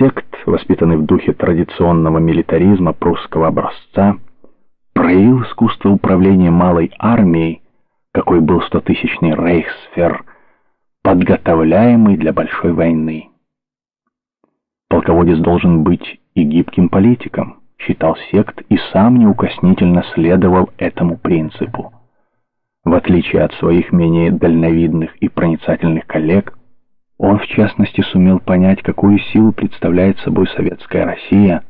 Сект, воспитанный в духе традиционного милитаризма прусского образца, проявил искусство управления малой армией, какой был стотысячный рейхсфер, подготовляемый для большой войны. Полководец должен быть и гибким политиком, считал сект и сам неукоснительно следовал этому принципу. В отличие от своих менее дальновидных и проницательных коллег, он в частности сумел понять, какую силу представляет собой советская Россия,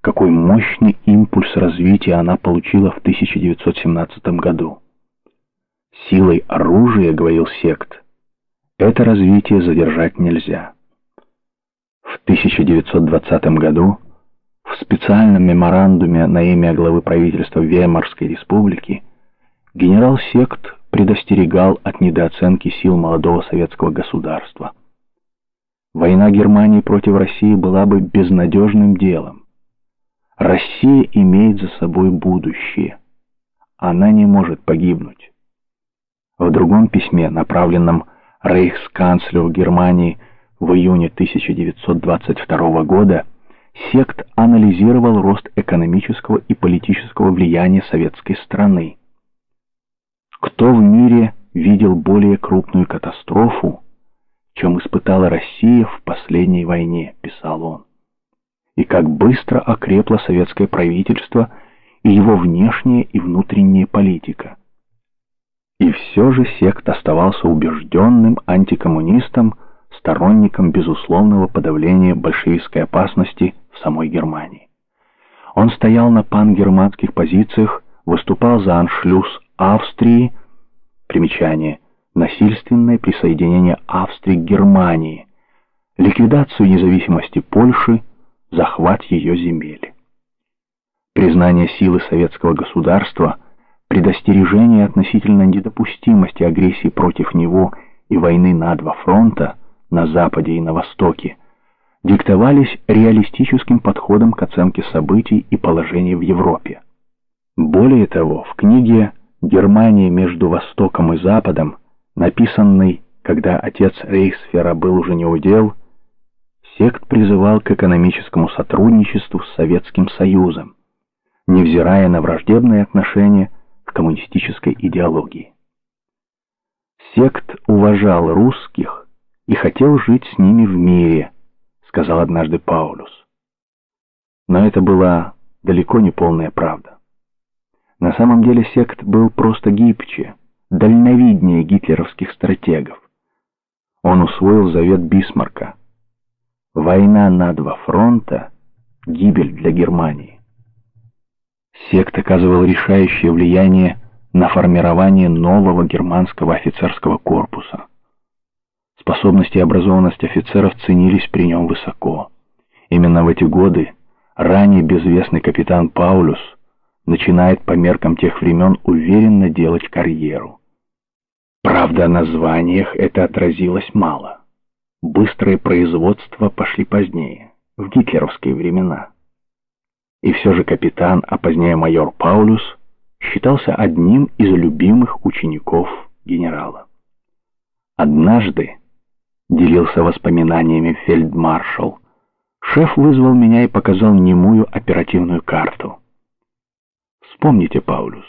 какой мощный импульс развития она получила в 1917 году. Силой оружия, говорил сект, это развитие задержать нельзя. В 1920 году в специальном меморандуме на имя главы правительства Веймарской республики генерал Сект предостерегал от недооценки сил молодого советского государства. Война Германии против России была бы безнадежным делом. Россия имеет за собой будущее. Она не может погибнуть. В другом письме, направленном рейхсканцлеру Германии в июне 1922 года, Сект анализировал рост экономического и политического влияния советской страны. Кто в мире видел более крупную катастрофу, чем испытала Россия в последней войне, писал он. И как быстро окрепло советское правительство и его внешняя и внутренняя политика. И все же сект оставался убежденным антикоммунистом, сторонником безусловного подавления большевистской опасности в самой Германии. Он стоял на пангерманских позициях, выступал за аншлюз Австрии, примечание, насильственное присоединение Австрии к Германии, ликвидацию независимости Польши, захват ее земель. Признание силы советского государства, предостережение относительно недопустимости агрессии против него и войны на два фронта, на Западе и на Востоке, диктовались реалистическим подходом к оценке событий и положения в Европе. Более того, в книге «Германия между Востоком и Западом», написанной, когда отец Рейхсфера был уже не удел, сект призывал к экономическому сотрудничеству с Советским Союзом, невзирая на враждебные отношения к коммунистической идеологии. Сект уважал русских и хотел жить с ними в мире, сказал однажды Паулюс. Но это была далеко не полная правда. На самом деле сект был просто гибче, дальновиднее гитлеровских стратегов. Он усвоил завет Бисмарка. Война на два фронта — гибель для Германии. Сект оказывал решающее влияние на формирование нового германского офицерского корпуса. Способности и образованность офицеров ценились при нем высоко. Именно в эти годы ранее безвестный капитан Паулюс начинает по меркам тех времен уверенно делать карьеру. Правда, на званиях это отразилось мало. Быстрое производство пошли позднее, в гитлеровские времена. И все же капитан, а позднее майор Паулюс, считался одним из любимых учеников генерала. Однажды, делился воспоминаниями фельдмаршал, шеф вызвал меня и показал немую оперативную карту. Вспомните, Паулюс,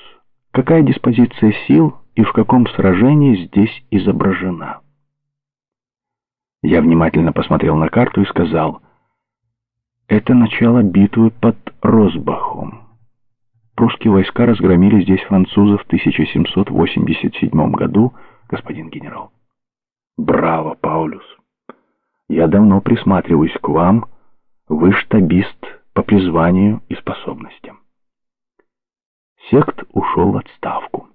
какая диспозиция сил и в каком сражении здесь изображена. Я внимательно посмотрел на карту и сказал, это начало битвы под Росбахом. Прусские войска разгромили здесь французов в 1787 году, господин генерал. Браво, Паулюс. Я давно присматриваюсь к вам, вы штабист по призванию и способностям. Сект ушел в отставку.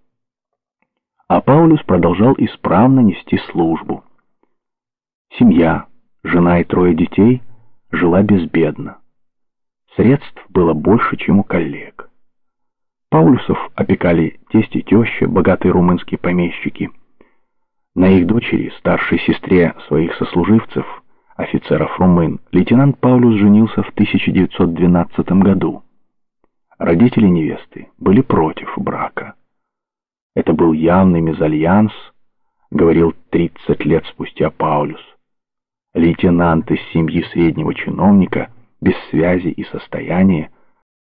А Паулюс продолжал исправно нести службу. Семья, жена и трое детей жила безбедно. Средств было больше, чем у коллег. Паулюсов опекали тесть и теща, богатые румынские помещики. На их дочери, старшей сестре своих сослуживцев, офицеров румын, лейтенант Паулюс женился в 1912 году. Родители невесты были против брака. Это был явный мезальянс, говорил 30 лет спустя Паулюс. Лейтенант из семьи среднего чиновника, без связи и состояния,